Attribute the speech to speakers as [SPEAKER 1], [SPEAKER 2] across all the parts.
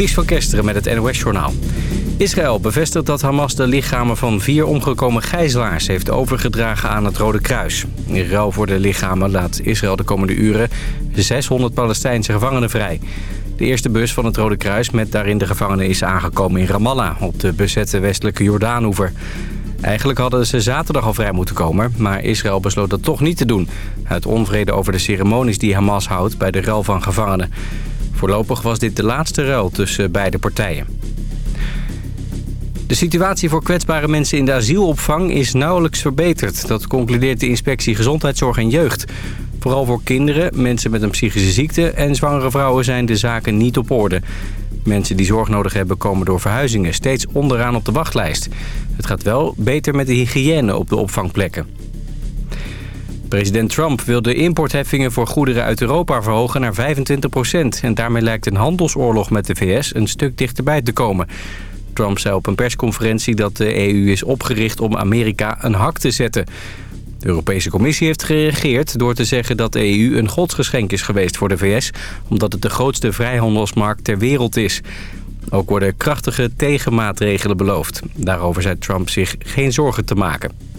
[SPEAKER 1] Ties van Kesteren met het NOS-journaal. Israël bevestigt dat Hamas de lichamen van vier omgekomen gijzelaars heeft overgedragen aan het Rode Kruis. In ruil voor de lichamen laat Israël de komende uren 600 Palestijnse gevangenen vrij. De eerste bus van het Rode Kruis met daarin de gevangenen is aangekomen in Ramallah... op de bezette westelijke Jordaanoever. Eigenlijk hadden ze zaterdag al vrij moeten komen... maar Israël besloot dat toch niet te doen... uit onvrede over de ceremonies die Hamas houdt bij de ruil van gevangenen. Voorlopig was dit de laatste ruil tussen beide partijen. De situatie voor kwetsbare mensen in de asielopvang is nauwelijks verbeterd. Dat concludeert de inspectie Gezondheidszorg en Jeugd. Vooral voor kinderen, mensen met een psychische ziekte en zwangere vrouwen zijn de zaken niet op orde. Mensen die zorg nodig hebben komen door verhuizingen steeds onderaan op de wachtlijst. Het gaat wel beter met de hygiëne op de opvangplekken. President Trump wil de importheffingen voor goederen uit Europa verhogen naar 25% En daarmee lijkt een handelsoorlog met de VS een stuk dichterbij te komen. Trump zei op een persconferentie dat de EU is opgericht om Amerika een hak te zetten. De Europese Commissie heeft gereageerd door te zeggen dat de EU een godsgeschenk is geweest voor de VS... omdat het de grootste vrijhandelsmarkt ter wereld is. Ook worden krachtige tegenmaatregelen beloofd. Daarover zei Trump zich geen zorgen te maken.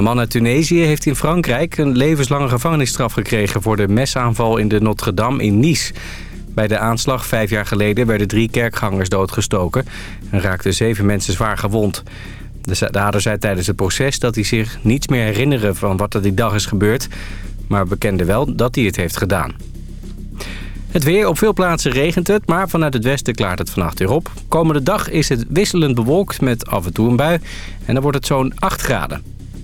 [SPEAKER 1] Een man uit Tunesië heeft in Frankrijk een levenslange gevangenisstraf gekregen... voor de mesaanval in de Notre-Dame in Nice... Bij de aanslag vijf jaar geleden werden drie kerkgangers doodgestoken... en raakten zeven mensen zwaar gewond. De dader zei tijdens het proces dat hij zich niets meer herinnerde van wat er die dag is gebeurd... maar bekende wel dat hij het heeft gedaan. Het weer. Op veel plaatsen regent het, maar vanuit het westen klaart het vannacht weer op. Komende dag is het wisselend bewolkt met af en toe een bui. En dan wordt het zo'n 8 graden.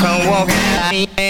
[SPEAKER 2] Come
[SPEAKER 3] walking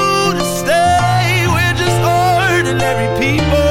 [SPEAKER 2] ordinary people.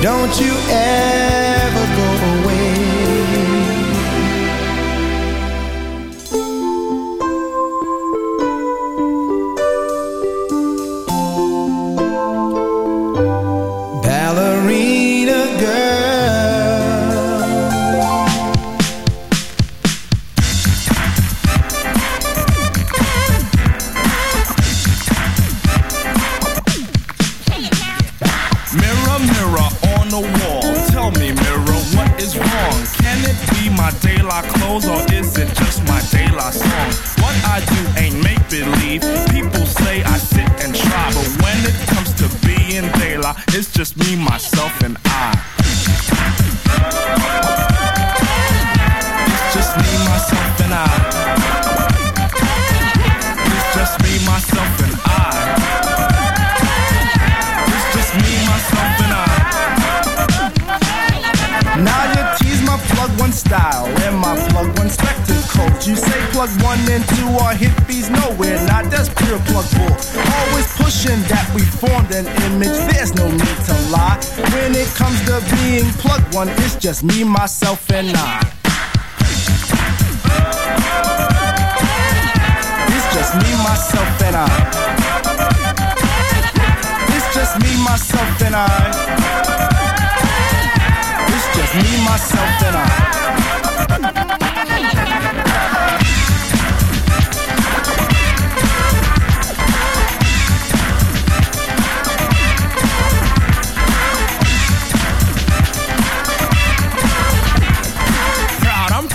[SPEAKER 2] Don't you
[SPEAKER 4] ever myself,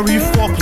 [SPEAKER 5] Glory for